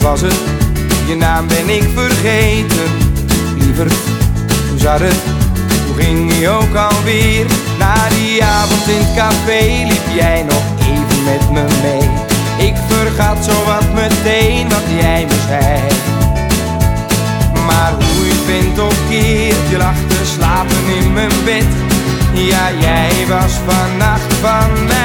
was het? Je naam ben ik vergeten. Liever, hoe zat het? Hoe ging je ook alweer? Na die avond in het café liep jij nog even met me mee. Ik vergat zo wat meteen wat jij me zei. Maar hoe je bent of keer, je lag te slapen in mijn bed. Ja, jij was vannacht van mij.